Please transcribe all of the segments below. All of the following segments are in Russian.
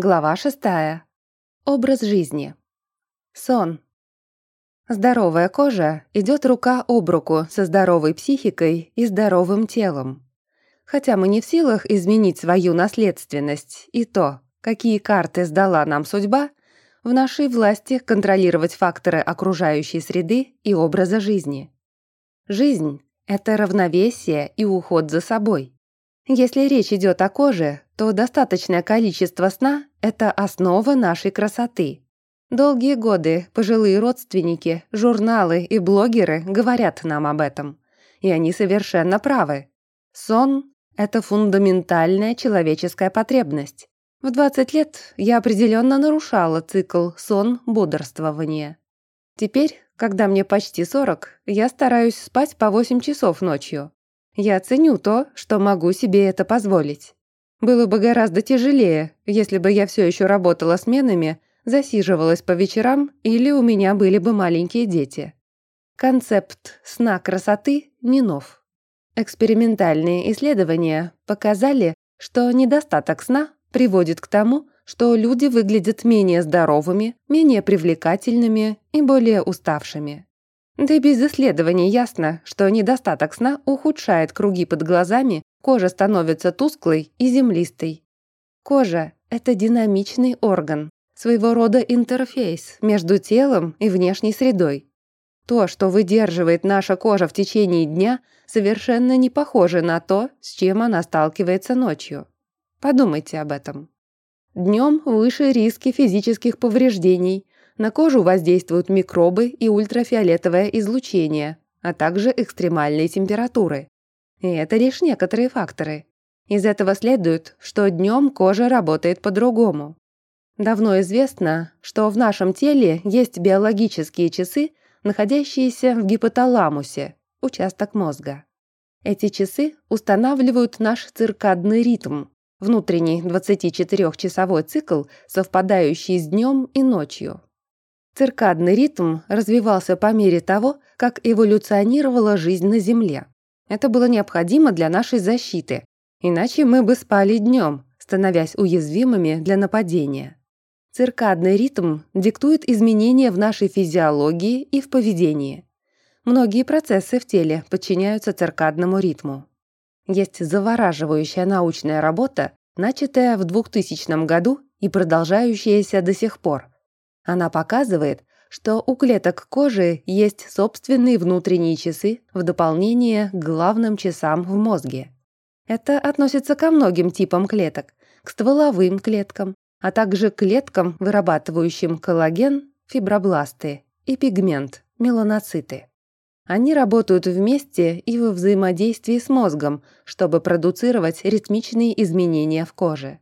Глава шестая. Образ жизни. Сон. Здоровая кожа идет рука об руку со здоровой психикой и здоровым телом. Хотя мы не в силах изменить свою наследственность и то, какие карты сдала нам судьба, в нашей власти контролировать факторы окружающей среды и образа жизни. Жизнь — это равновесие и уход за собой. Если речь идет о коже, то достаточное количество сна – это основа нашей красоты. Долгие годы пожилые родственники, журналы и блогеры говорят нам об этом. И они совершенно правы. Сон – это фундаментальная человеческая потребность. В 20 лет я определенно нарушала цикл сон-бодрствование. Теперь, когда мне почти 40, я стараюсь спать по 8 часов ночью. Я ценю то, что могу себе это позволить. Было бы гораздо тяжелее, если бы я все еще работала сменами, засиживалась по вечерам или у меня были бы маленькие дети. Концепт сна красоты не нов. Экспериментальные исследования показали, что недостаток сна приводит к тому, что люди выглядят менее здоровыми, менее привлекательными и более уставшими. Да и без исследований ясно, что недостаток сна ухудшает круги под глазами, кожа становится тусклой и землистой. Кожа – это динамичный орган, своего рода интерфейс между телом и внешней средой. То, что выдерживает наша кожа в течение дня, совершенно не похоже на то, с чем она сталкивается ночью. Подумайте об этом. Днем выше риски физических повреждений, на кожу воздействуют микробы и ультрафиолетовое излучение, а также экстремальные температуры. И это лишь некоторые факторы. Из этого следует, что днем кожа работает по-другому. Давно известно, что в нашем теле есть биологические часы, находящиеся в гипоталамусе, участок мозга. Эти часы устанавливают наш циркадный ритм, внутренний 24-часовой цикл, совпадающий с днем и ночью. Циркадный ритм развивался по мере того, как эволюционировала жизнь на Земле. Это было необходимо для нашей защиты, иначе мы бы спали днем, становясь уязвимыми для нападения. Циркадный ритм диктует изменения в нашей физиологии и в поведении. Многие процессы в теле подчиняются циркадному ритму. Есть завораживающая научная работа, начатая в 2000 году и продолжающаяся до сих пор – она показывает, что у клеток кожи есть собственные внутренние часы в дополнение к главным часам в мозге. Это относится ко многим типам клеток, к стволовым клеткам, а также клеткам, вырабатывающим коллаген, фибробласты и пигмент, меланоциты. Они работают вместе и во взаимодействии с мозгом, чтобы продуцировать ритмичные изменения в коже.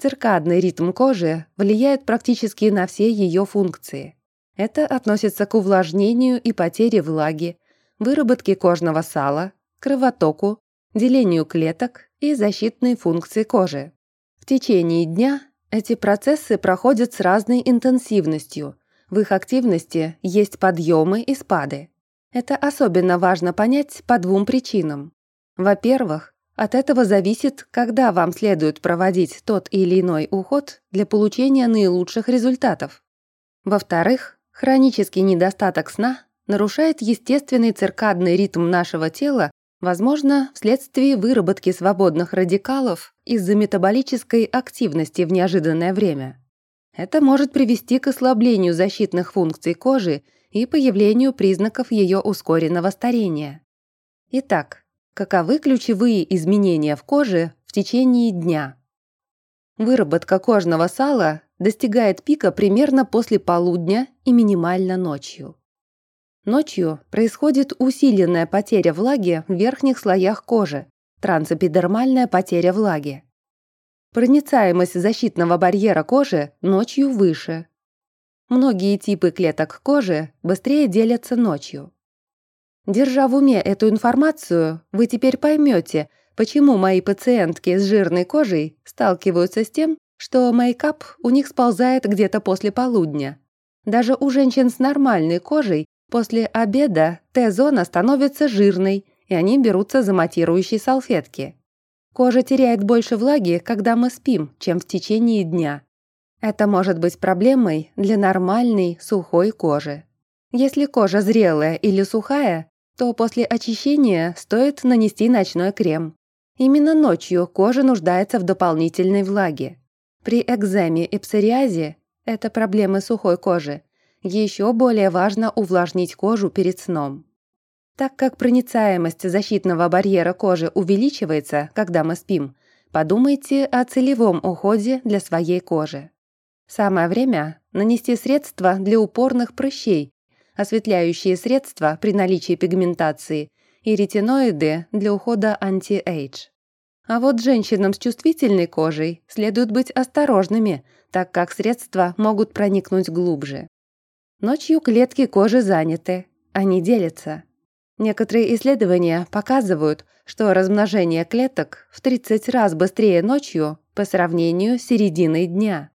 Циркадный ритм кожи влияет практически на все ее функции. Это относится к увлажнению и потере влаги, выработке кожного сала, кровотоку, делению клеток и защитной функции кожи. В течение дня эти процессы проходят с разной интенсивностью. В их активности есть подъемы и спады. Это особенно важно понять по двум причинам. Во-первых, от этого зависит, когда вам следует проводить тот или иной уход для получения наилучших результатов. Во-вторых, хронический недостаток сна нарушает естественный циркадный ритм нашего тела, возможно, вследствие выработки свободных радикалов из-за метаболической активности в неожиданное время. Это может привести к ослаблению защитных функций кожи и появлению признаков ее ускоренного старения. Итак, Каковы ключевые изменения в коже в течение дня? Выработка кожного сала достигает пика примерно после полудня и минимально ночью. Ночью происходит усиленная потеря влаги в верхних слоях кожи, трансэпидермальная потеря влаги. Проницаемость защитного барьера кожи ночью выше. Многие типы клеток кожи быстрее делятся ночью. Держа в уме эту информацию, вы теперь поймете, почему мои пациентки с жирной кожей сталкиваются с тем, что мейкап у них сползает где-то после полудня. Даже у женщин с нормальной кожей после обеда Т-зона становится жирной, и они берутся за матирующие салфетки. Кожа теряет больше влаги, когда мы спим, чем в течение дня. Это может быть проблемой для нормальной сухой кожи. Если кожа зрелая или сухая, то после очищения стоит нанести ночной крем. Именно ночью кожа нуждается в дополнительной влаге. При экземе и псориазе, это проблемы сухой кожи, еще более важно увлажнить кожу перед сном. Так как проницаемость защитного барьера кожи увеличивается, когда мы спим, подумайте о целевом уходе для своей кожи. Самое время нанести средства для упорных прыщей, осветляющие средства при наличии пигментации и ретиноиды для ухода anti-age. А вот женщинам с чувствительной кожей следует быть осторожными, так как средства могут проникнуть глубже. Ночью клетки кожи заняты, они делятся. Некоторые исследования показывают, что размножение клеток в 30 раз быстрее ночью по сравнению с серединой дня.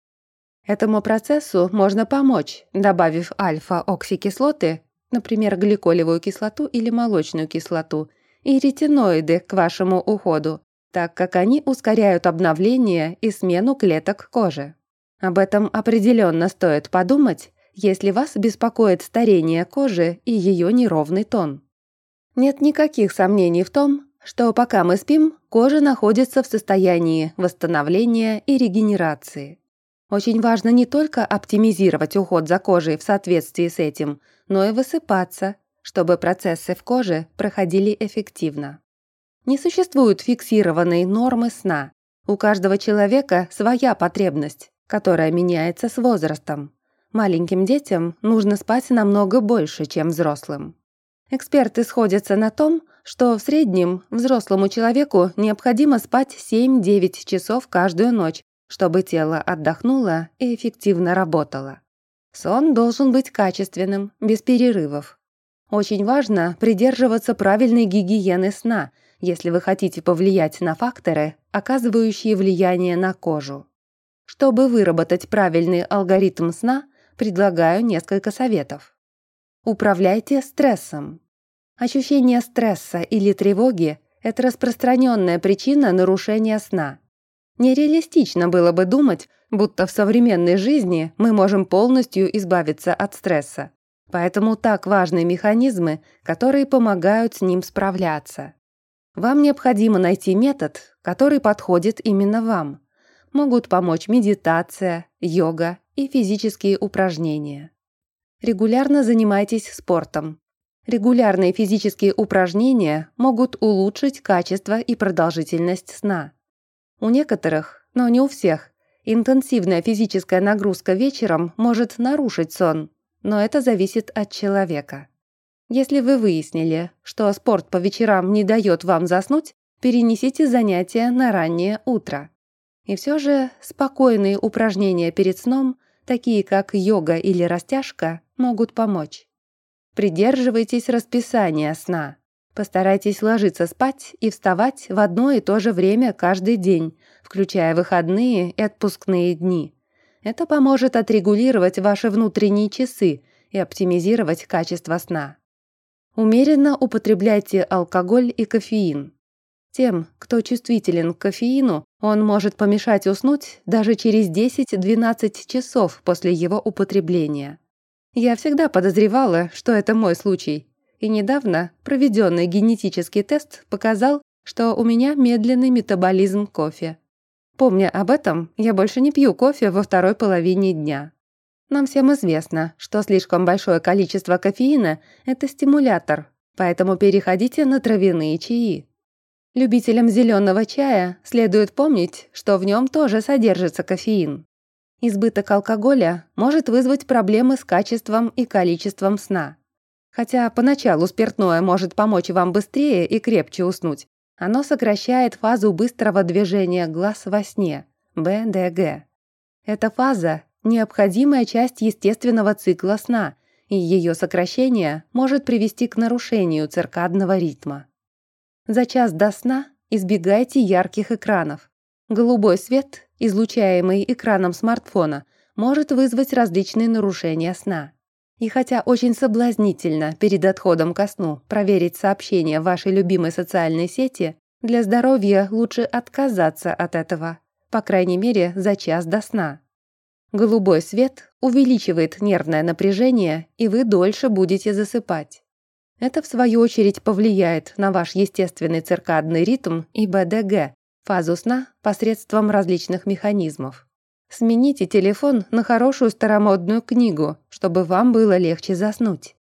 Этому процессу можно помочь, добавив альфа-оксикислоты, например, гликолевую кислоту или молочную кислоту, и ретиноиды к вашему уходу, так как они ускоряют обновление и смену клеток кожи. Об этом определенно стоит подумать, если вас беспокоит старение кожи и ее неровный тон. Нет никаких сомнений в том, что пока мы спим, кожа находится в состоянии восстановления и регенерации. Очень важно не только оптимизировать уход за кожей в соответствии с этим, но и высыпаться, чтобы процессы в коже проходили эффективно. Не существует фиксированной нормы сна. У каждого человека своя потребность, которая меняется с возрастом. Маленьким детям нужно спать намного больше, чем взрослым. Эксперты сходятся на том, что в среднем взрослому человеку необходимо спать 7-9 часов каждую ночь, чтобы тело отдохнуло и эффективно работало. Сон должен быть качественным, без перерывов. Очень важно придерживаться правильной гигиены сна, если вы хотите повлиять на факторы, оказывающие влияние на кожу. Чтобы выработать правильный алгоритм сна, предлагаю несколько советов. Управляйте стрессом. Ощущение стресса или тревоги – это распространенная причина нарушения сна. Нереалистично было бы думать, будто в современной жизни мы можем полностью избавиться от стресса. Поэтому так важны механизмы, которые помогают с ним справляться. Вам необходимо найти метод, который подходит именно вам. Могут помочь медитация, йога и физические упражнения. Регулярно занимайтесь спортом. Регулярные физические упражнения могут улучшить качество и продолжительность сна. У некоторых, но не у всех, интенсивная физическая нагрузка вечером может нарушить сон, но это зависит от человека. Если вы выяснили, что спорт по вечерам не дает вам заснуть, перенесите занятия на раннее утро. И все же спокойные упражнения перед сном, такие как йога или растяжка, могут помочь. Придерживайтесь расписания сна. Постарайтесь ложиться спать и вставать в одно и то же время каждый день, включая выходные и отпускные дни. Это поможет отрегулировать ваши внутренние часы и оптимизировать качество сна. Умеренно употребляйте алкоголь и кофеин. Тем, кто чувствителен к кофеину, он может помешать уснуть даже через 10-12 часов после его употребления. Я всегда подозревала, что это мой случай, и недавно проведенный генетический тест показал, что у меня медленный метаболизм кофе. Помня об этом, я больше не пью кофе во второй половине дня. Нам всем известно, что слишком большое количество кофеина – это стимулятор, поэтому переходите на травяные чаи. Любителям зеленого чая следует помнить, что в нем тоже содержится кофеин. Избыток алкоголя может вызвать проблемы с качеством и количеством сна. Хотя поначалу спиртное может помочь вам быстрее и крепче уснуть, оно сокращает фазу быстрого движения глаз во сне, БДГ. Эта фаза – необходимая часть естественного цикла сна, и ее сокращение может привести к нарушению циркадного ритма. За час до сна избегайте ярких экранов. Голубой свет, излучаемый экраном смартфона, может вызвать различные нарушения сна. И хотя очень соблазнительно перед отходом ко сну проверить сообщения вашей любимой социальной сети, для здоровья лучше отказаться от этого, по крайней мере, за час до сна. Голубой свет увеличивает нервное напряжение, и вы дольше будете засыпать. Это, в свою очередь, повлияет на ваш естественный циркадный ритм и БДГ, фазу сна, посредством различных механизмов. Смените телефон на хорошую старомодную книгу, чтобы вам было легче заснуть.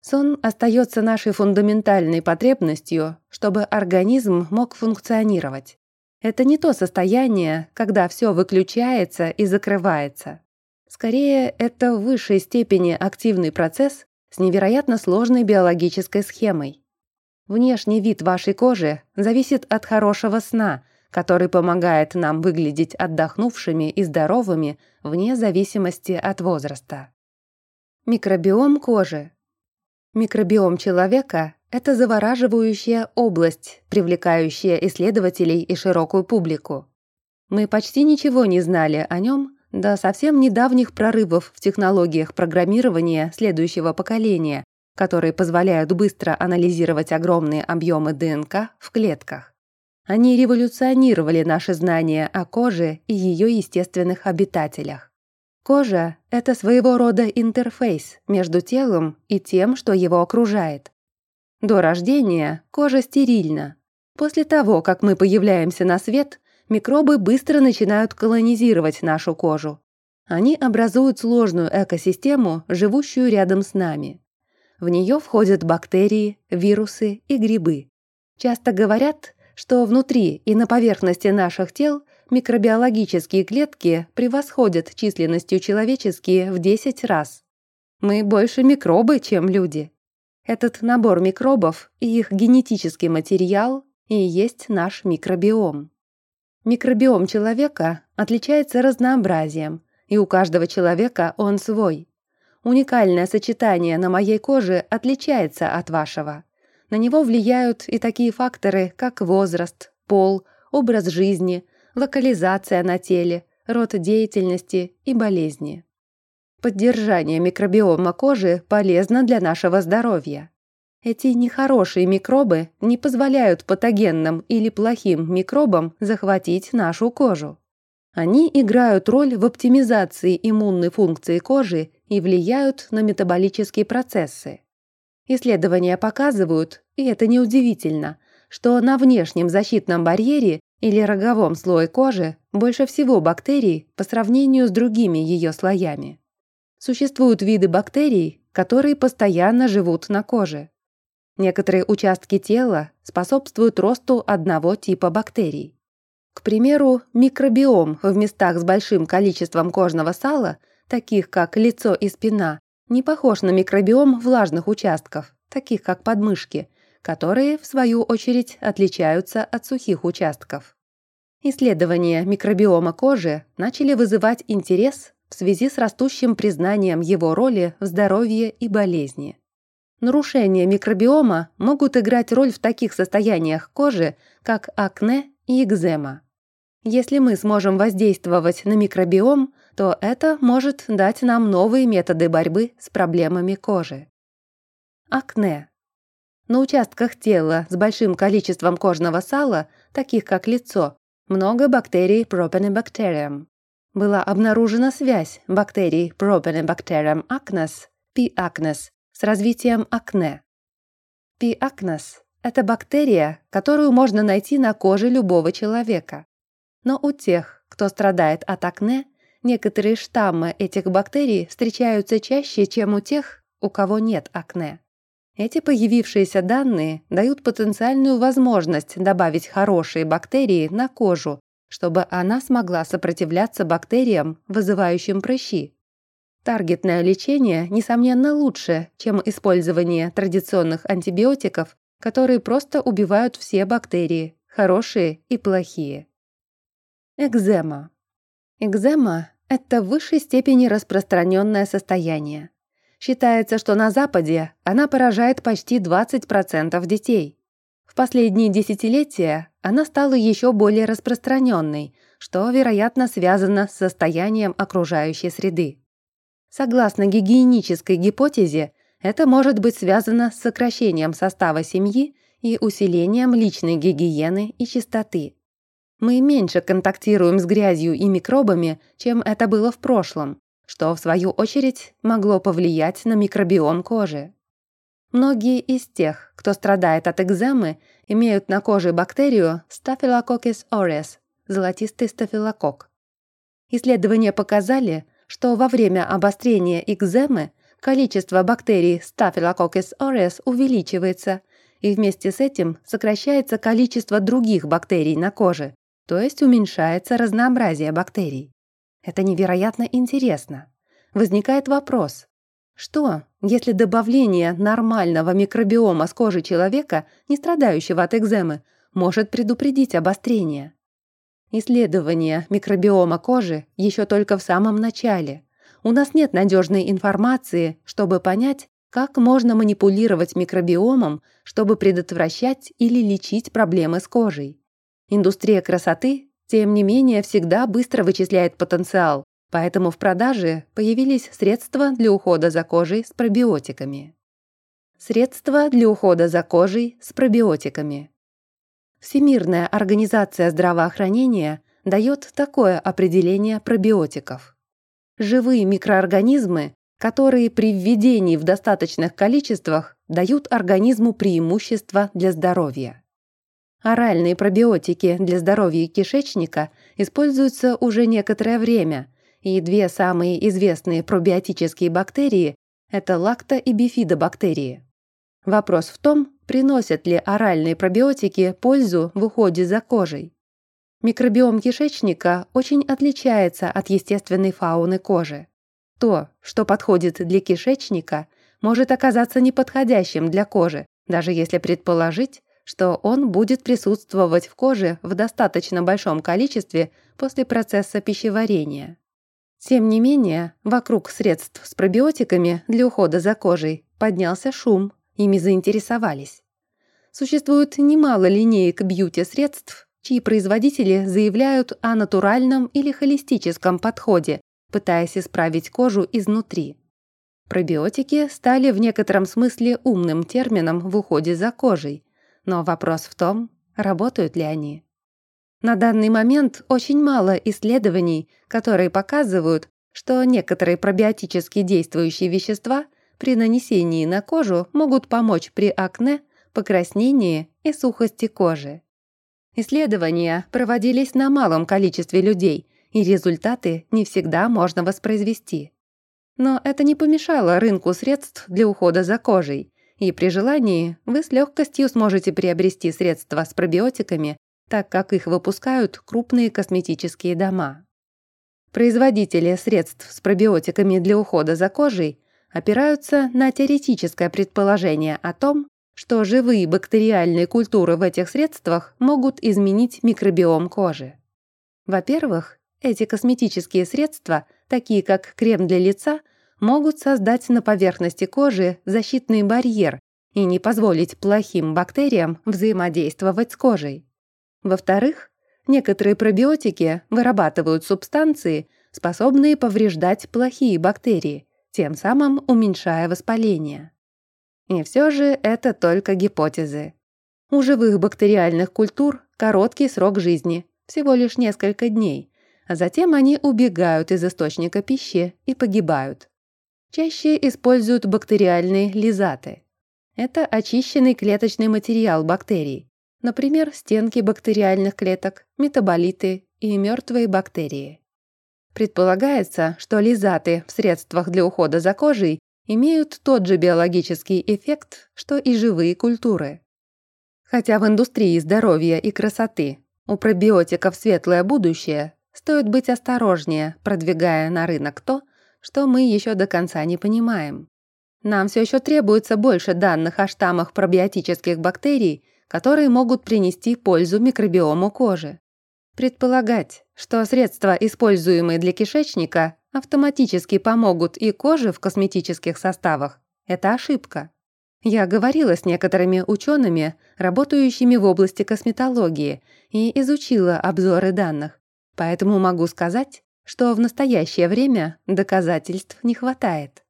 Сон остается нашей фундаментальной потребностью, чтобы организм мог функционировать. Это не то состояние, когда все выключается и закрывается. Скорее, это в высшей степени активный процесс с невероятно сложной биологической схемой. Внешний вид вашей кожи зависит от хорошего сна, который помогает нам выглядеть отдохнувшими и здоровыми вне зависимости от возраста. Микробиом кожи. Микробиом человека это завораживающая область, привлекающая исследователей и широкую публику. Мы почти ничего не знали о нем до совсем недавних прорывов в технологиях программирования следующего поколения, которые позволяют быстро анализировать огромные объемы ДНК в клетках. Они революционировали наши знания о коже и ее естественных обитателях. Кожа – это своего рода интерфейс между телом и тем, что его окружает. До рождения кожа стерильна. После того, как мы появляемся на свет, микробы быстро начинают колонизировать нашу кожу. Они образуют сложную экосистему, живущую рядом с нами. В нее входят бактерии, вирусы и грибы. Часто говорят, что внутри и на поверхности наших тел микробиологические клетки превосходят численностью человеческие в 10 раз. Мы больше микробы, чем люди. Этот набор микробов и их генетический материал и есть наш микробиом. Микробиом человека отличается разнообразием, и у каждого человека он свой. Уникальное сочетание на моей коже отличается от вашего. На него влияют и такие факторы, как возраст, пол, образ жизни, локализация на теле, род деятельности и болезни. Поддержание микробиома кожи полезно для нашего здоровья. Эти нехорошие микробы не позволяют патогенным или плохим микробам захватить нашу кожу. Они играют роль в оптимизации иммунной функции кожи и влияют на метаболические процессы. Исследования показывают, и это неудивительно, что на внешнем защитном барьере или роговом слое кожи больше всего бактерий по сравнению с другими ее слоями. Существуют виды бактерий, которые постоянно живут на коже. Некоторые участки тела способствуют росту одного типа бактерий. К примеру, микробиом в местах с большим количеством кожного сала, таких как лицо и спина, не похож на микробиом влажных участков, таких как подмышки, которые, в свою очередь, отличаются от сухих участков. Исследования микробиома кожи начали вызывать интерес в связи с растущим признанием его роли в здоровье и болезни. Нарушения микробиома могут играть роль в таких состояниях кожи, как акне и экзема. Если мы сможем воздействовать на микробиом, то это может дать нам новые методы борьбы с проблемами кожи. Акне. На участках тела с большим количеством кожного сала, таких как лицо, много бактерий Propionibacterium была обнаружена связь бактерий Propionibacterium acnes, P. acnes, с развитием акне. P. acnes – это бактерия, которую можно найти на коже любого человека. Но у тех, кто страдает от акне, некоторые штаммы этих бактерий встречаются чаще, чем у тех, у кого нет акне. Эти появившиеся данные дают потенциальную возможность добавить хорошие бактерии на кожу чтобы она смогла сопротивляться бактериям, вызывающим прыщи. Таргетное лечение, несомненно, лучше, чем использование традиционных антибиотиков, которые просто убивают все бактерии, хорошие и плохие. Экзема. Экзема – это в высшей степени распространенное состояние. Считается, что на Западе она поражает почти 20% детей. В последние десятилетия она стала еще более распространенной, что, вероятно, связано с состоянием окружающей среды. Согласно гигиенической гипотезе, это может быть связано с сокращением состава семьи и усилением личной гигиены и чистоты. Мы меньше контактируем с грязью и микробами, чем это было в прошлом, что, в свою очередь, могло повлиять на микробиом кожи. Многие из тех, кто страдает от экземы, имеют на коже бактерию Staphylococcus aureus, золотистый стафилококк. Исследования показали, что во время обострения экземы количество бактерий Staphylococcus aureus увеличивается, и вместе с этим сокращается количество других бактерий на коже, то есть уменьшается разнообразие бактерий. Это невероятно интересно. Возникает вопрос, что, если добавление нормального микробиома с кожи человека, не страдающего от экземы, может предупредить обострение? Исследование микробиома кожи еще только в самом начале. У нас нет надежной информации, чтобы понять, как можно манипулировать микробиомом, чтобы предотвращать или лечить проблемы с кожей. Индустрия красоты, тем не менее, всегда быстро вычисляет потенциал, поэтому в продаже появились средства для ухода за кожей с пробиотиками. Средства для ухода за кожей с пробиотиками. Всемирная организация здравоохранения дает такое определение пробиотиков. Живые микроорганизмы, которые при введении в достаточных количествах дают организму преимущество для здоровья. Оральные пробиотики для здоровья кишечника используются уже некоторое время, и две самые известные пробиотические бактерии – это лакто- и бифидобактерии. Вопрос в том, приносят ли оральные пробиотики пользу в уходе за кожей. Микробиом кишечника очень отличается от естественной фауны кожи. То, что подходит для кишечника, может оказаться неподходящим для кожи, даже если предположить, что он будет присутствовать в коже в достаточно большом количестве после процесса пищеварения. Тем не менее, вокруг средств с пробиотиками для ухода за кожей поднялся шум, ими заинтересовались. Существует немало линеек бьюти-средств, чьи производители заявляют о натуральном или холистическом подходе, пытаясь исправить кожу изнутри. Пробиотики стали в некотором смысле умным термином в уходе за кожей, но вопрос в том, работают ли они. На данный момент очень мало исследований, которые показывают, что некоторые пробиотически действующие вещества при нанесении на кожу могут помочь при акне, покраснении и сухости кожи. Исследования проводились на малом количестве людей, и результаты не всегда можно воспроизвести. Но это не помешало рынку средств для ухода за кожей, и при желании вы с легкостью сможете приобрести средства с пробиотиками, так как их выпускают крупные косметические дома. Производители средств с пробиотиками для ухода за кожей опираются на теоретическое предположение о том, что живые бактериальные культуры в этих средствах могут изменить микробиом кожи. Во-первых, эти косметические средства, такие как крем для лица, могут создать на поверхности кожи защитный барьер и не позволить плохим бактериям взаимодействовать с кожей. Во-вторых, некоторые пробиотики вырабатывают субстанции, способные повреждать плохие бактерии, тем самым уменьшая воспаление. И все же это только гипотезы. У живых бактериальных культур короткий срок жизни, всего лишь несколько дней, а затем они убегают из источника пищи и погибают. Чаще используют бактериальные лизаты. Это очищенный клеточный материал бактерий, например, стенки бактериальных клеток, метаболиты и мертвые бактерии. Предполагается, что лизаты в средствах для ухода за кожей имеют тот же биологический эффект, что и живые культуры. Хотя в индустрии здоровья и красоты у пробиотиков светлое будущее, стоит быть осторожнее, продвигая на рынок то, что мы еще до конца не понимаем. Нам все еще требуется больше данных о штаммах пробиотических бактерий, которые могут принести пользу микробиому кожи. Предполагать, что средства, используемые для кишечника, автоматически помогут и коже в косметических составах, это ошибка. Я говорила с некоторыми учеными, работающими в области косметологии, и изучила обзоры данных, поэтому могу сказать, что в настоящее время доказательств не хватает.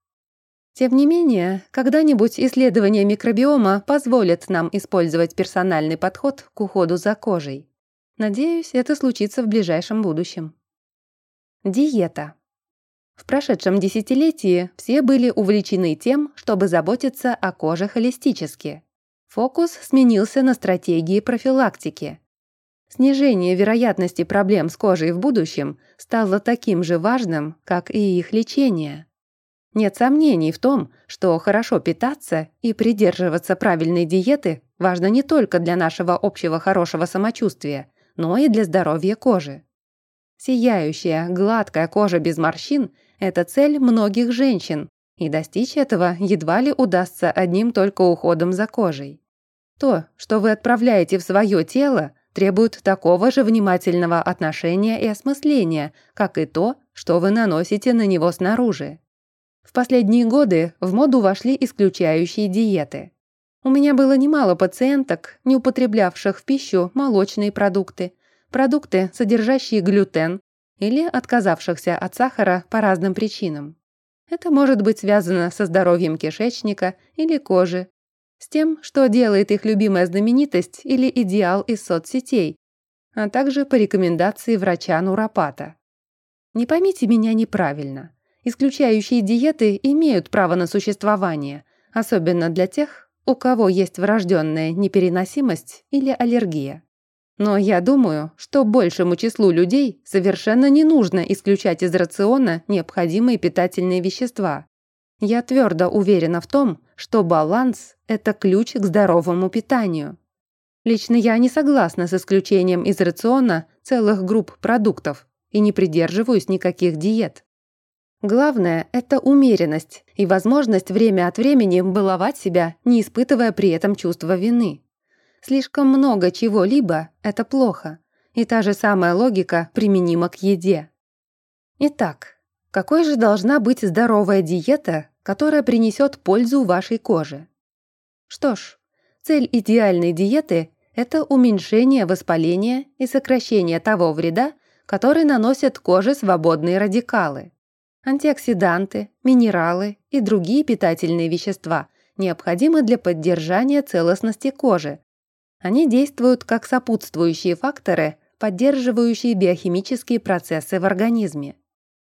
Тем не менее, когда-нибудь исследования микробиома позволят нам использовать персональный подход к уходу за кожей. Надеюсь, это случится в ближайшем будущем. Диета. В прошедшем десятилетии все были увлечены тем, чтобы заботиться о коже холистически. Фокус сменился на стратегии профилактики. Снижение вероятности проблем с кожей в будущем стало таким же важным, как и их лечение. Нет сомнений в том, что хорошо питаться и придерживаться правильной диеты важно не только для нашего общего хорошего самочувствия, но и для здоровья кожи. Сияющая, гладкая кожа без морщин – это цель многих женщин, и достичь этого едва ли удастся одним только уходом за кожей. То, что вы отправляете в свое тело, требует такого же внимательного отношения и осмысления, как и то, что вы наносите на него снаружи. В последние годы в моду вошли исключающие диеты. У меня было немало пациенток, не употреблявших в пищу молочные продукты, продукты, содержащие глютен, или отказавшихся от сахара по разным причинам. Это может быть связано со здоровьем кишечника или кожи, с тем, что делает их любимая знаменитость или идеал из соцсетей, а также по рекомендации врача-нуропата. Не поймите меня неправильно. Исключающие диеты имеют право на существование, особенно для тех, у кого есть врожденная непереносимость или аллергия. Но я думаю, что большему числу людей совершенно не нужно исключать из рациона необходимые питательные вещества. Я твердо уверена в том, что баланс – это ключ к здоровому питанию. Лично я не согласна с исключением из рациона целых групп продуктов и не придерживаюсь никаких диет. Главное – это умеренность и возможность время от времени баловать себя, не испытывая при этом чувства вины. Слишком много чего-либо – это плохо, и та же самая логика применима к еде. Итак, какой же должна быть здоровая диета, которая принесет пользу вашей коже? Что ж, цель идеальной диеты – это уменьшение воспаления и сокращение того вреда, который наносят коже свободные радикалы антиоксиданты, минералы и другие питательные вещества необходимы для поддержания целостности кожи. Они действуют как сопутствующие факторы, поддерживающие биохимические процессы в организме.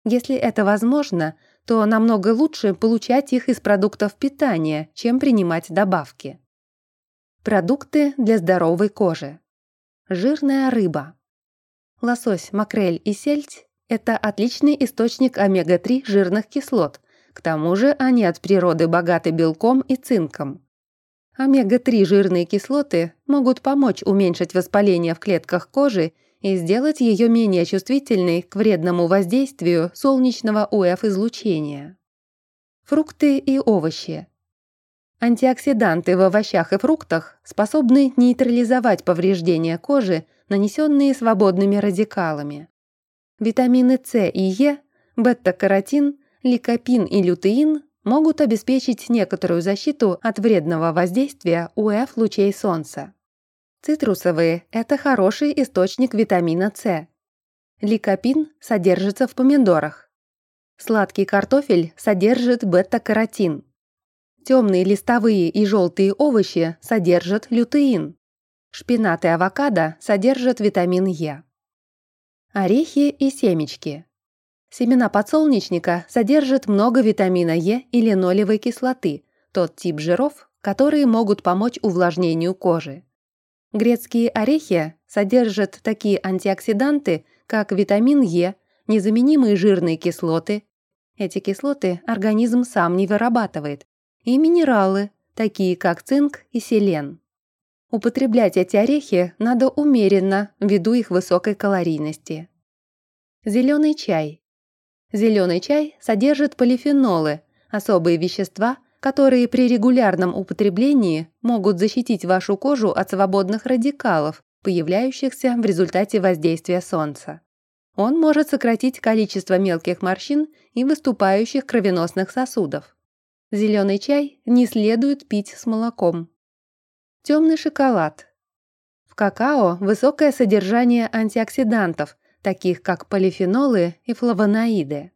Если это возможно, то намного лучше получать их из продуктов питания, чем принимать добавки. Продукты для здоровой кожи. Жирная рыба. Лосось, макрель и сельдь это отличный источник омега-3 жирных кислот. К тому же они от природы богаты белком и цинком. Омега-3 жирные кислоты могут помочь уменьшить воспаление в клетках кожи и сделать ее менее чувствительной к вредному воздействию солнечного УФ-излучения. Фрукты и овощи. Антиоксиданты в овощах и фруктах способны нейтрализовать повреждения кожи, нанесенные свободными радикалами. Витамины С и Е, бета-каротин, ликопин и лютеин могут обеспечить некоторую защиту от вредного воздействия УФ-лучей солнца. Цитрусовые – это хороший источник витамина С. Ликопин содержится в помидорах. Сладкий картофель содержит бета-каротин. Темные листовые и желтые овощи содержат лютеин. Шпинат и авокадо содержат витамин Е. Орехи и семечки. Семена подсолнечника содержат много витамина Е и линолевой кислоты, тот тип жиров, которые могут помочь увлажнению кожи. Грецкие орехи содержат такие антиоксиданты, как витамин Е, незаменимые жирные кислоты. Эти кислоты организм сам не вырабатывает. И минералы, такие как цинк и селен. Употреблять эти орехи надо умеренно, ввиду их высокой калорийности. Зеленый чай. Зеленый чай содержит полифенолы, особые вещества, которые при регулярном употреблении могут защитить вашу кожу от свободных радикалов, появляющихся в результате воздействия солнца. Он может сократить количество мелких морщин и выступающих кровеносных сосудов. Зеленый чай не следует пить с молоком. Темный шоколад. В какао высокое содержание антиоксидантов, таких как полифенолы и флавоноиды.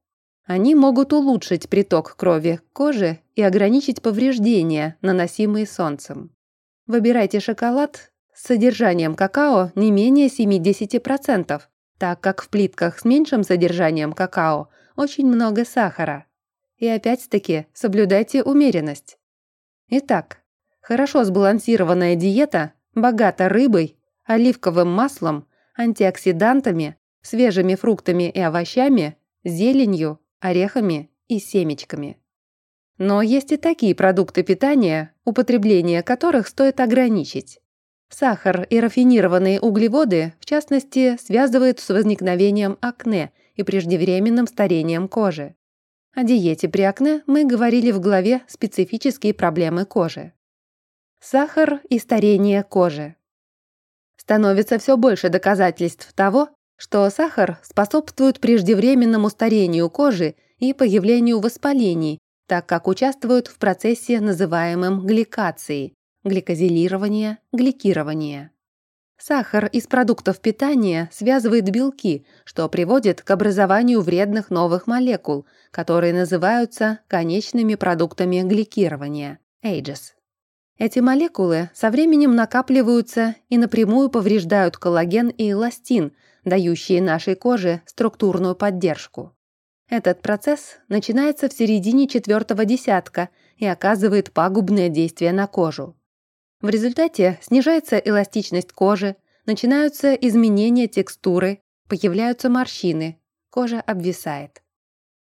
Они могут улучшить приток крови к коже и ограничить повреждения, наносимые солнцем. Выбирайте шоколад с содержанием какао не менее 70%, так как в плитках с меньшим содержанием какао очень много сахара. И опять-таки соблюдайте умеренность. Итак, хорошо сбалансированная диета богата рыбой, оливковым маслом, антиоксидантами, свежими фруктами и овощами, зеленью, орехами и семечками. Но есть и такие продукты питания, употребление которых стоит ограничить. Сахар и рафинированные углеводы, в частности, связывают с возникновением акне и преждевременным старением кожи. О диете при акне мы говорили в главе «Специфические проблемы кожи». Сахар и старение кожи. Становится все больше доказательств того, что сахар способствует преждевременному старению кожи и появлению воспалений, так как участвует в процессе, называемом гликацией, гликозилирование, гликирование. Сахар из продуктов питания связывает белки, что приводит к образованию вредных новых молекул, которые называются конечными продуктами гликирования – AGES. Эти молекулы со временем накапливаются и напрямую повреждают коллаген и эластин, дающие нашей коже структурную поддержку. Этот процесс начинается в середине четвертого десятка и оказывает пагубное действие на кожу. В результате снижается эластичность кожи, начинаются изменения текстуры, появляются морщины, кожа обвисает.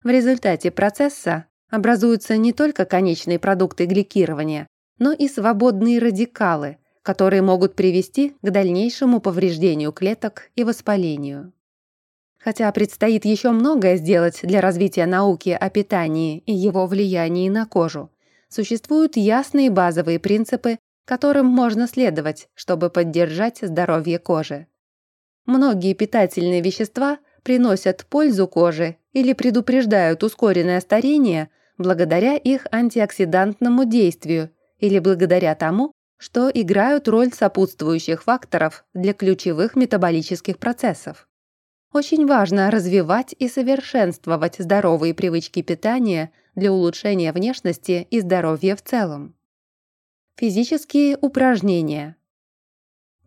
В результате процесса образуются не только конечные продукты гликирования, но и свободные радикалы, которые могут привести к дальнейшему повреждению клеток и воспалению. Хотя предстоит еще многое сделать для развития науки о питании и его влиянии на кожу, существуют ясные базовые принципы, которым можно следовать, чтобы поддержать здоровье кожи. Многие питательные вещества приносят пользу коже или предупреждают ускоренное старение благодаря их антиоксидантному действию или благодаря тому, что играют роль сопутствующих факторов для ключевых метаболических процессов. Очень важно развивать и совершенствовать здоровые привычки питания для улучшения внешности и здоровья в целом. Физические упражнения.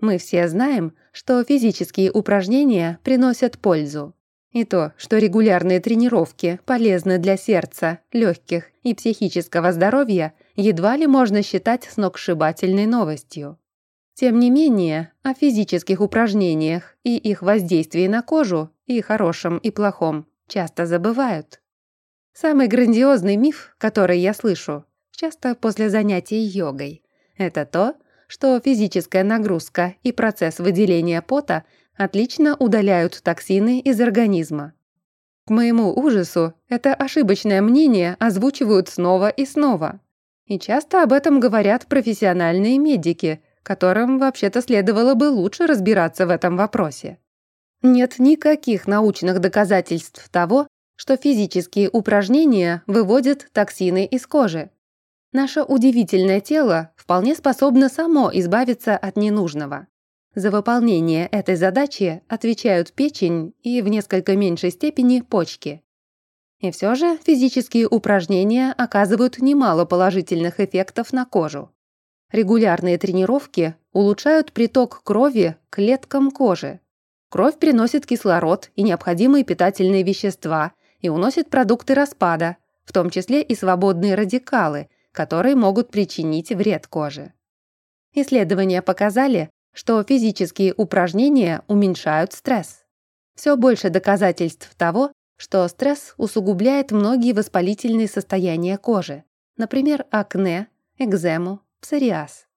Мы все знаем, что физические упражнения приносят пользу. И то, что регулярные тренировки полезны для сердца, легких и психического здоровья, едва ли можно считать сногсшибательной новостью. Тем не менее, о физических упражнениях и их воздействии на кожу, и хорошем, и плохом, часто забывают. Самый грандиозный миф, который я слышу, часто после занятий йогой. Это то, что физическая нагрузка и процесс выделения пота отлично удаляют токсины из организма. К моему ужасу, это ошибочное мнение озвучивают снова и снова. И часто об этом говорят профессиональные медики, которым вообще-то следовало бы лучше разбираться в этом вопросе. Нет никаких научных доказательств того, что физические упражнения выводят токсины из кожи. Наше удивительное тело вполне способно само избавиться от ненужного. За выполнение этой задачи отвечают печень и в несколько меньшей степени почки. И все же физические упражнения оказывают немало положительных эффектов на кожу. Регулярные тренировки улучшают приток крови к клеткам кожи. Кровь приносит кислород и необходимые питательные вещества и уносит продукты распада, в том числе и свободные радикалы, которые могут причинить вред коже. Исследования показали, что физические упражнения уменьшают стресс. Все больше доказательств того, что стресс усугубляет многие воспалительные состояния кожи, например, акне, экзему, псориаз.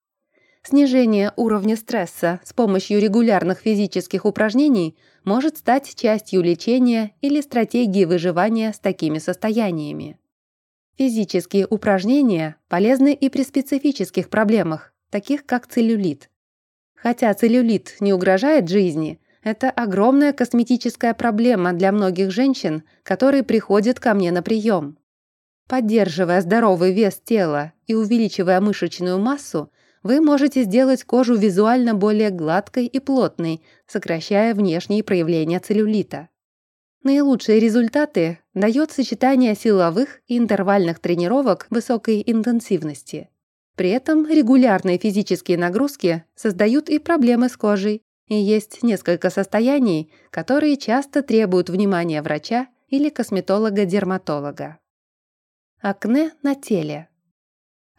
Снижение уровня стресса с помощью регулярных физических упражнений может стать частью лечения или стратегии выживания с такими состояниями. Физические упражнения полезны и при специфических проблемах, таких как целлюлит. Хотя целлюлит не угрожает жизни, это огромная косметическая проблема для многих женщин, которые приходят ко мне на прием. Поддерживая здоровый вес тела и увеличивая мышечную массу, вы можете сделать кожу визуально более гладкой и плотной, сокращая внешние проявления целлюлита. Наилучшие результаты дает сочетание силовых и интервальных тренировок высокой интенсивности. При этом регулярные физические нагрузки создают и проблемы с кожей, и есть несколько состояний, которые часто требуют внимания врача или косметолога-дерматолога. Акне на теле.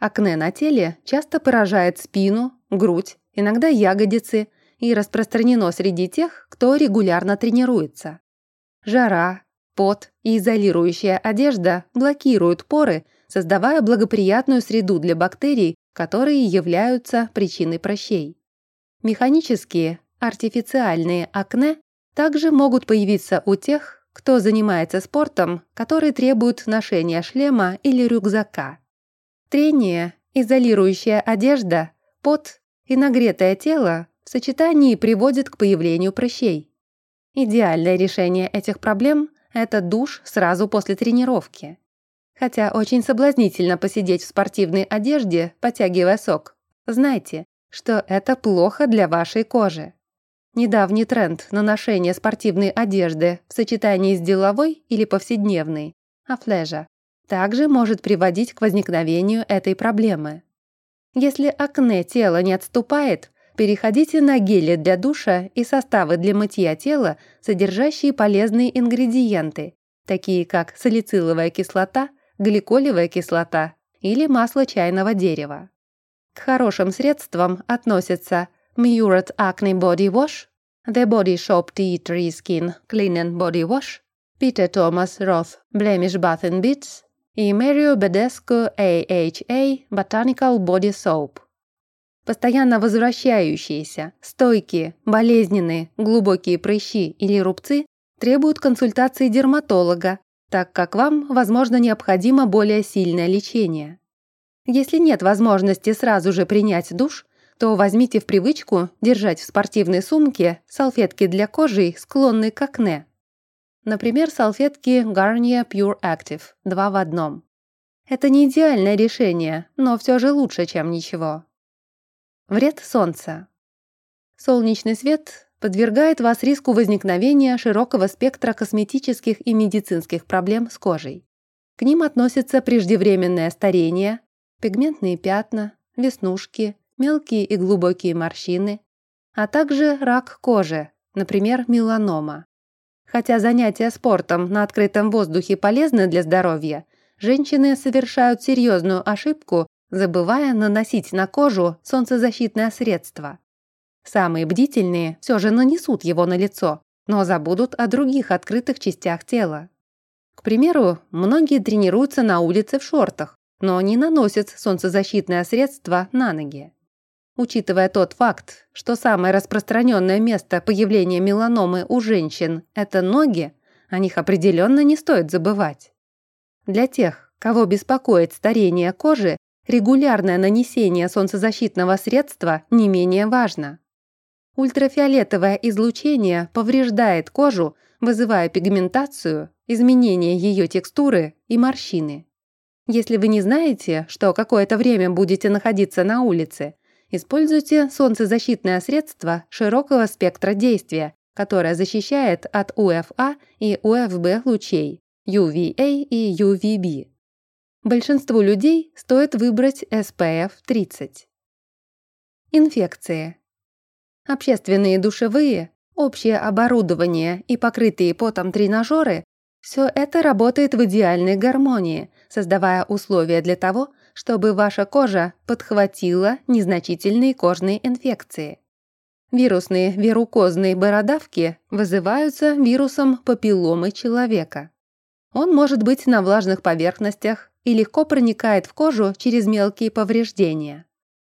Акне на теле часто поражает спину, грудь, иногда ягодицы и распространено среди тех, кто регулярно тренируется. Жара, пот и изолирующая одежда блокируют поры, создавая благоприятную среду для бактерий, которые являются причиной прыщей. Механические, артифициальные акне также могут появиться у тех, кто занимается спортом, который требует ношения шлема или рюкзака. Трение, изолирующая одежда, пот и нагретое тело в сочетании приводят к появлению прыщей. Идеальное решение этих проблем – это душ сразу после тренировки. Хотя очень соблазнительно посидеть в спортивной одежде, потягивая сок. Знайте, что это плохо для вашей кожи. Недавний тренд на ношение спортивной одежды в сочетании с деловой или повседневной, афлежа, также может приводить к возникновению этой проблемы. Если акне тела не отступает, переходите на гели для душа и составы для мытья тела, содержащие полезные ингредиенты, такие как салициловая кислота, гликолевая кислота или масло чайного дерева. К хорошим средствам относятся Murad Acne Body Wash, The Body Shop Tea Tree Skin Clean and Body Wash, Peter Thomas Roth Blemish Bath and Bits и Mario Bedesco AHA Botanical Body Soap. Постоянно возвращающиеся, стойкие, болезненные, глубокие прыщи или рубцы требуют консультации дерматолога, так как вам, возможно, необходимо более сильное лечение. Если нет возможности сразу же принять душ, то возьмите в привычку держать в спортивной сумке салфетки для кожи, склонные к акне. Например, салфетки Garnier Pure Active 2 в одном. Это не идеальное решение, но все же лучше, чем ничего. Вред солнца. Солнечный свет подвергает вас риску возникновения широкого спектра косметических и медицинских проблем с кожей. К ним относятся преждевременное старение, пигментные пятна, веснушки, мелкие и глубокие морщины, а также рак кожи, например, меланома. Хотя занятия спортом на открытом воздухе полезны для здоровья, женщины совершают серьезную ошибку, забывая наносить на кожу солнцезащитное средство. Самые бдительные все же нанесут его на лицо, но забудут о других открытых частях тела. К примеру, многие тренируются на улице в шортах, но не наносят солнцезащитное средство на ноги. Учитывая тот факт, что самое распространенное место появления меланомы у женщин – это ноги, о них определенно не стоит забывать. Для тех, кого беспокоит старение кожи, регулярное нанесение солнцезащитного средства не менее важно. Ультрафиолетовое излучение повреждает кожу, вызывая пигментацию, изменение ее текстуры и морщины. Если вы не знаете, что какое-то время будете находиться на улице, Используйте солнцезащитное средство широкого спектра действия, которое защищает от УФА и УФБ лучей, UVA и UVB. Большинству людей стоит выбрать SPF 30. Инфекции. Общественные душевые, общее оборудование и покрытые потом тренажеры – все это работает в идеальной гармонии, создавая условия для того, чтобы ваша кожа подхватила незначительные кожные инфекции. Вирусные верукозные бородавки вызываются вирусом папилломы человека. Он может быть на влажных поверхностях и легко проникает в кожу через мелкие повреждения.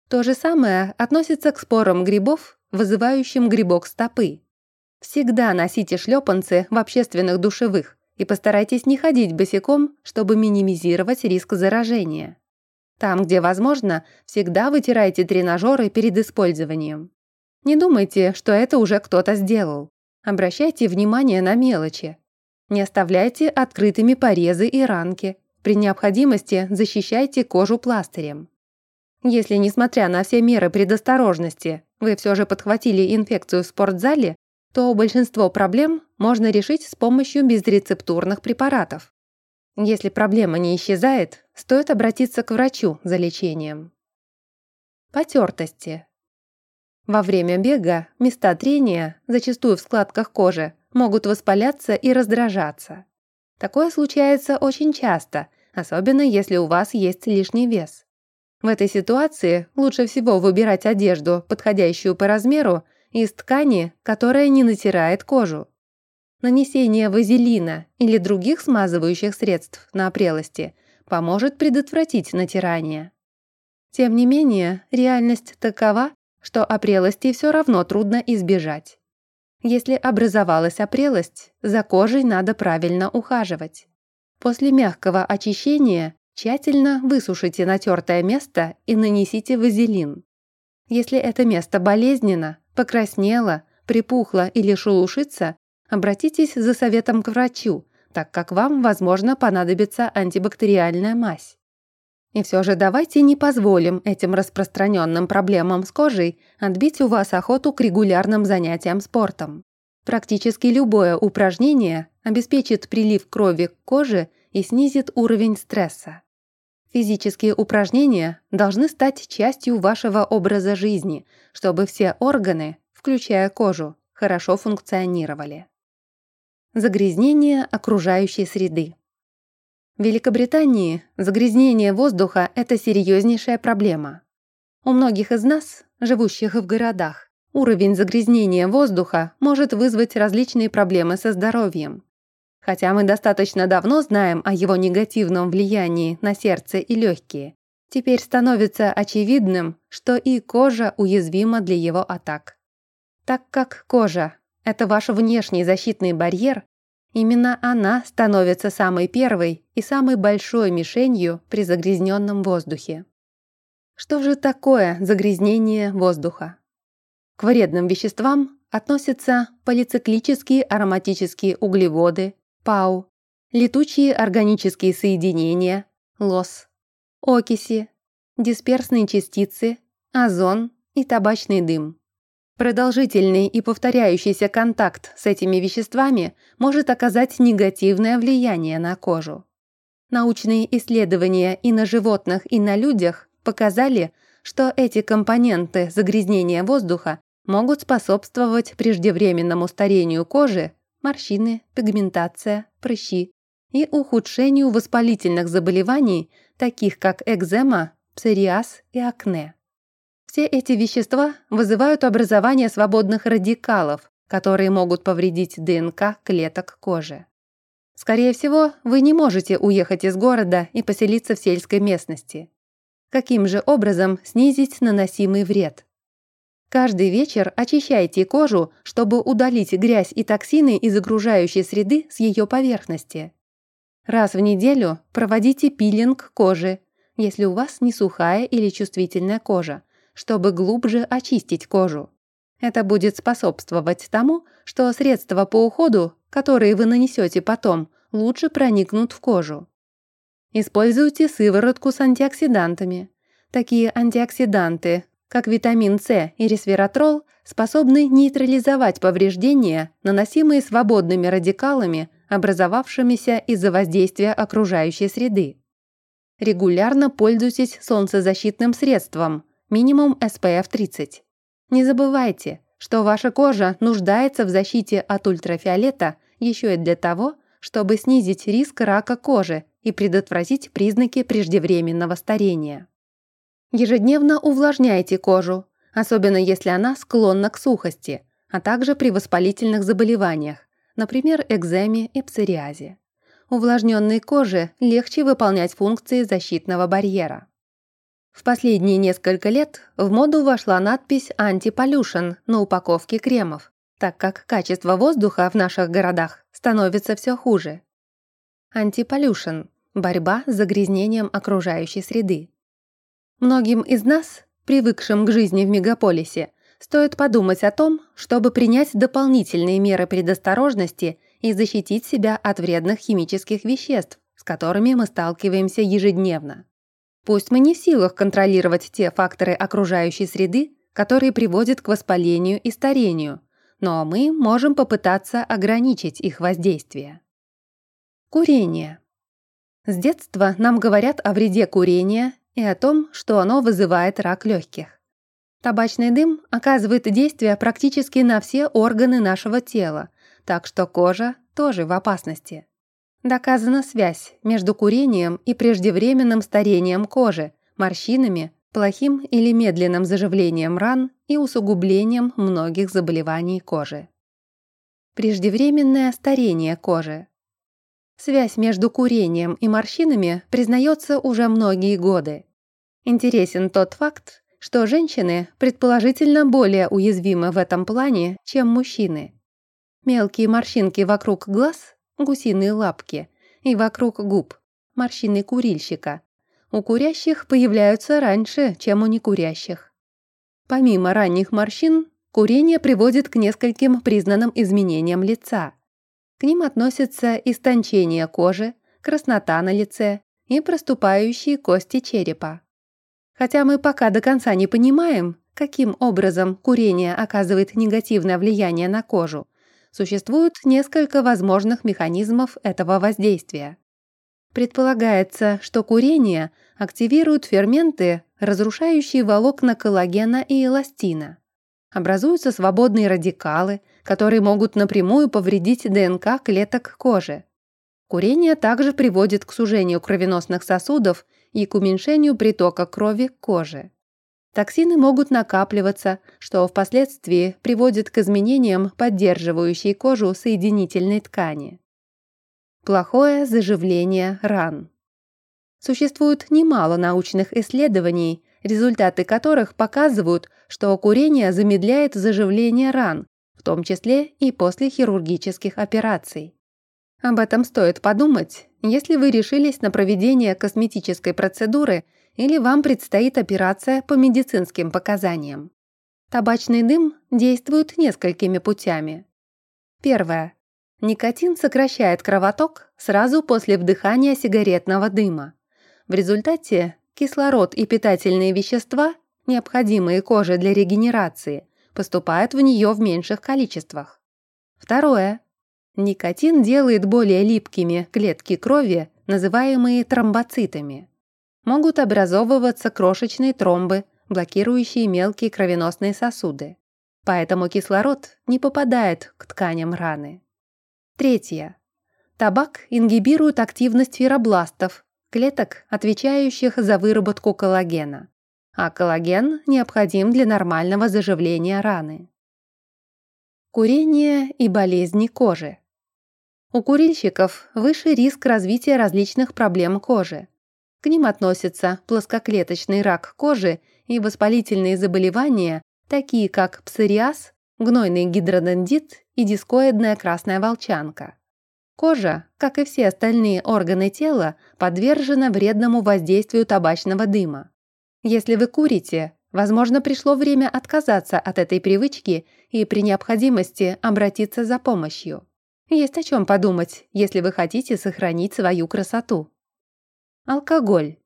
То же самое относится к спорам грибов, вызывающим грибок стопы. Всегда носите шлепанцы в общественных душевых и постарайтесь не ходить босиком, чтобы минимизировать риск заражения. Там, где возможно, всегда вытирайте тренажеры перед использованием. Не думайте, что это уже кто-то сделал. Обращайте внимание на мелочи. Не оставляйте открытыми порезы и ранки. При необходимости защищайте кожу пластырем. Если, несмотря на все меры предосторожности, вы все же подхватили инфекцию в спортзале, то большинство проблем можно решить с помощью безрецептурных препаратов. Если проблема не исчезает, стоит обратиться к врачу за лечением. потертости. Во время бега места трения, зачастую в складках кожи, могут воспаляться и раздражаться. Такое случается очень часто, особенно если у вас есть лишний вес. В этой ситуации лучше всего выбирать одежду, подходящую по размеру, из ткани, которая не натирает кожу. Нанесение вазелина или других смазывающих средств на опрелости поможет предотвратить натирание. Тем не менее, реальность такова, что опрелости все равно трудно избежать. Если образовалась опрелость, за кожей надо правильно ухаживать. После мягкого очищения тщательно высушите натертое место и нанесите вазелин. Если это место болезненно, покраснело, припухло или шелушится, обратитесь за советом к врачу, так как вам, возможно, понадобится антибактериальная мазь. И все же давайте не позволим этим распространенным проблемам с кожей отбить у вас охоту к регулярным занятиям спортом. Практически любое упражнение обеспечит прилив крови к коже и снизит уровень стресса. Физические упражнения должны стать частью вашего образа жизни, чтобы все органы, включая кожу, хорошо функционировали. Загрязнение окружающей среды. В Великобритании загрязнение воздуха – это серьезнейшая проблема. У многих из нас, живущих в городах, уровень загрязнения воздуха может вызвать различные проблемы со здоровьем. Хотя мы достаточно давно знаем о его негативном влиянии на сердце и легкие, теперь становится очевидным, что и кожа уязвима для его атак. Так как кожа – это ваш внешний защитный барьер, Именно она становится самой первой и самой большой мишенью при загрязненном воздухе. Что же такое загрязнение воздуха? К вредным веществам относятся полициклические ароматические углеводы, ПАУ, летучие органические соединения, ЛОС, окиси, дисперсные частицы, озон и табачный дым. Продолжительный и повторяющийся контакт с этими веществами может оказать негативное влияние на кожу. Научные исследования и на животных, и на людях показали, что эти компоненты загрязнения воздуха могут способствовать преждевременному старению кожи, морщины, пигментация, прыщи и ухудшению воспалительных заболеваний, таких как экзема, псориаз и акне. Все эти вещества вызывают образование свободных радикалов, которые могут повредить ДНК клеток кожи. Скорее всего, вы не можете уехать из города и поселиться в сельской местности. Каким же образом снизить наносимый вред? Каждый вечер очищайте кожу, чтобы удалить грязь и токсины из окружающей среды с ее поверхности. Раз в неделю проводите пилинг кожи, если у вас не сухая или чувствительная кожа, чтобы глубже очистить кожу. Это будет способствовать тому, что средства по уходу, которые вы нанесете потом, лучше проникнут в кожу. Используйте сыворотку с антиоксидантами. Такие антиоксиданты, как витамин С и ресвератрол, способны нейтрализовать повреждения, наносимые свободными радикалами, образовавшимися из-за воздействия окружающей среды. Регулярно пользуйтесь солнцезащитным средством, минимум SPF 30. Не забывайте, что ваша кожа нуждается в защите от ультрафиолета еще и для того, чтобы снизить риск рака кожи и предотвратить признаки преждевременного старения. Ежедневно увлажняйте кожу, особенно если она склонна к сухости, а также при воспалительных заболеваниях, например, экземе и псориазе. Увлажненной коже легче выполнять функции защитного барьера. В последние несколько лет в моду вошла надпись «Антиполюшен» на упаковке кремов, так как качество воздуха в наших городах становится все хуже. Антиполюшен – борьба с загрязнением окружающей среды. Многим из нас, привыкшим к жизни в мегаполисе, стоит подумать о том, чтобы принять дополнительные меры предосторожности и защитить себя от вредных химических веществ, с которыми мы сталкиваемся ежедневно. Пусть мы не в силах контролировать те факторы окружающей среды, которые приводят к воспалению и старению, но мы можем попытаться ограничить их воздействие. Курение. С детства нам говорят о вреде курения и о том, что оно вызывает рак легких. Табачный дым оказывает действие практически на все органы нашего тела, так что кожа тоже в опасности. Доказана связь между курением и преждевременным старением кожи, морщинами, плохим или медленным заживлением ран и усугублением многих заболеваний кожи. Преждевременное старение кожи. Связь между курением и морщинами признается уже многие годы. Интересен тот факт, что женщины предположительно более уязвимы в этом плане, чем мужчины. Мелкие морщинки вокруг глаз – гусиные лапки, и вокруг губ – морщины курильщика. У курящих появляются раньше, чем у некурящих. Помимо ранних морщин, курение приводит к нескольким признанным изменениям лица. К ним относятся истончение кожи, краснота на лице и проступающие кости черепа. Хотя мы пока до конца не понимаем, каким образом курение оказывает негативное влияние на кожу, существует несколько возможных механизмов этого воздействия. Предполагается, что курение активирует ферменты, разрушающие волокна коллагена и эластина. Образуются свободные радикалы, которые могут напрямую повредить ДНК клеток кожи. Курение также приводит к сужению кровеносных сосудов и к уменьшению притока крови к коже. Токсины могут накапливаться, что впоследствии приводит к изменениям, поддерживающей кожу соединительной ткани. Плохое заживление ран. Существует немало научных исследований, результаты которых показывают, что курение замедляет заживление ран, в том числе и после хирургических операций. Об этом стоит подумать, если вы решились на проведение косметической процедуры или вам предстоит операция по медицинским показаниям. Табачный дым действует несколькими путями. Первое. Никотин сокращает кровоток сразу после вдыхания сигаретного дыма. В результате кислород и питательные вещества, необходимые коже для регенерации, поступают в нее в меньших количествах. Второе. Никотин делает более липкими клетки крови, называемые тромбоцитами. Могут образовываться крошечные тромбы, блокирующие мелкие кровеносные сосуды. Поэтому кислород не попадает к тканям раны. Третье. Табак ингибирует активность фибробластов, клеток, отвечающих за выработку коллагена. А коллаген необходим для нормального заживления раны. Курение и болезни кожи. У курильщиков выше риск развития различных проблем кожи. К ним относятся плоскоклеточный рак кожи и воспалительные заболевания, такие как псориаз, гнойный гидродендит и дискоидная красная волчанка. Кожа, как и все остальные органы тела, подвержена вредному воздействию табачного дыма. Если вы курите, возможно, пришло время отказаться от этой привычки и при необходимости обратиться за помощью. Есть о чем подумать, если вы хотите сохранить свою красоту. Алкоголь.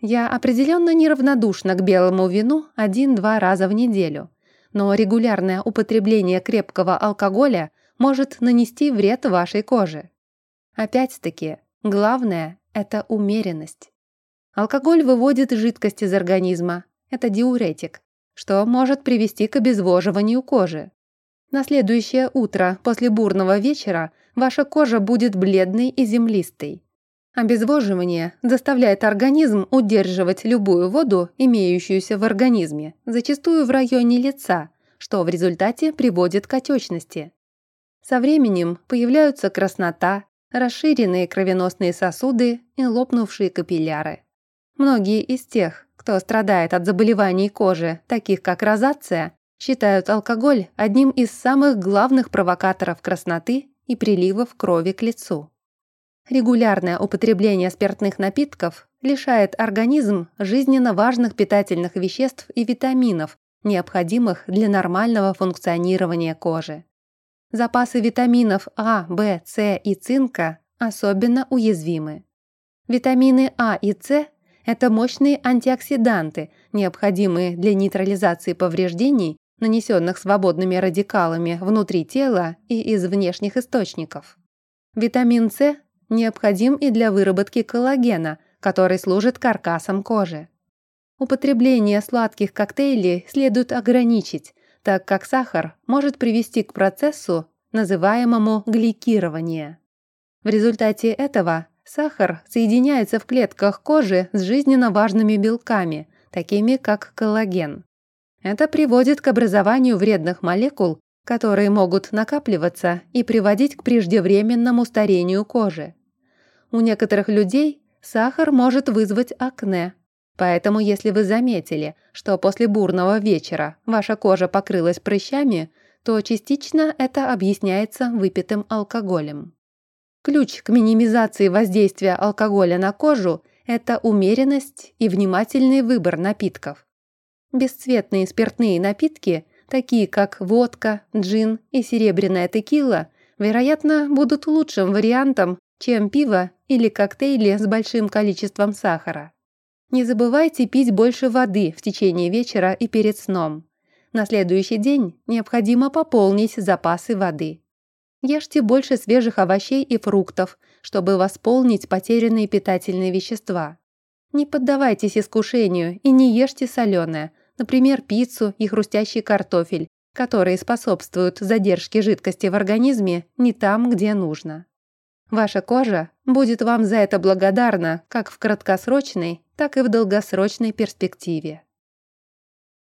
Я определенно неравнодушна к белому вину один-два раза в неделю, но регулярное употребление крепкого алкоголя может нанести вред вашей коже. Опять-таки, главное – это умеренность. Алкоголь выводит жидкость из организма, это диуретик, что может привести к обезвоживанию кожи. На следующее утро после бурного вечера ваша кожа будет бледной и землистой. Обезвоживание заставляет организм удерживать любую воду, имеющуюся в организме, зачастую в районе лица, что в результате приводит к отечности. Со временем появляются краснота, расширенные кровеносные сосуды и лопнувшие капилляры. Многие из тех, кто страдает от заболеваний кожи, таких как розация, считают алкоголь одним из самых главных провокаторов красноты и приливов крови к лицу. Регулярное употребление спиртных напитков лишает организм жизненно важных питательных веществ и витаминов, необходимых для нормального функционирования кожи. Запасы витаминов А, В, С и цинка особенно уязвимы. Витамины А и С – это мощные антиоксиданты, необходимые для нейтрализации повреждений нанесенных свободными радикалами внутри тела и из внешних источников. Витамин С необходим и для выработки коллагена, который служит каркасом кожи. Употребление сладких коктейлей следует ограничить, так как сахар может привести к процессу, называемому гликирование. В результате этого сахар соединяется в клетках кожи с жизненно важными белками, такими как коллаген. Это приводит к образованию вредных молекул, которые могут накапливаться и приводить к преждевременному старению кожи. У некоторых людей сахар может вызвать акне, поэтому если вы заметили, что после бурного вечера ваша кожа покрылась прыщами, то частично это объясняется выпитым алкоголем. Ключ к минимизации воздействия алкоголя на кожу – это умеренность и внимательный выбор напитков. Бесцветные спиртные напитки, такие как водка, джин и серебряная текила, вероятно, будут лучшим вариантом, чем пиво или коктейли с большим количеством сахара. Не забывайте пить больше воды в течение вечера и перед сном. На следующий день необходимо пополнить запасы воды. Ешьте больше свежих овощей и фруктов, чтобы восполнить потерянные питательные вещества. Не поддавайтесь искушению и не ешьте соленое, например, пиццу и хрустящий картофель, которые способствуют задержке жидкости в организме не там, где нужно. Ваша кожа будет вам за это благодарна как в краткосрочной, так и в долгосрочной перспективе.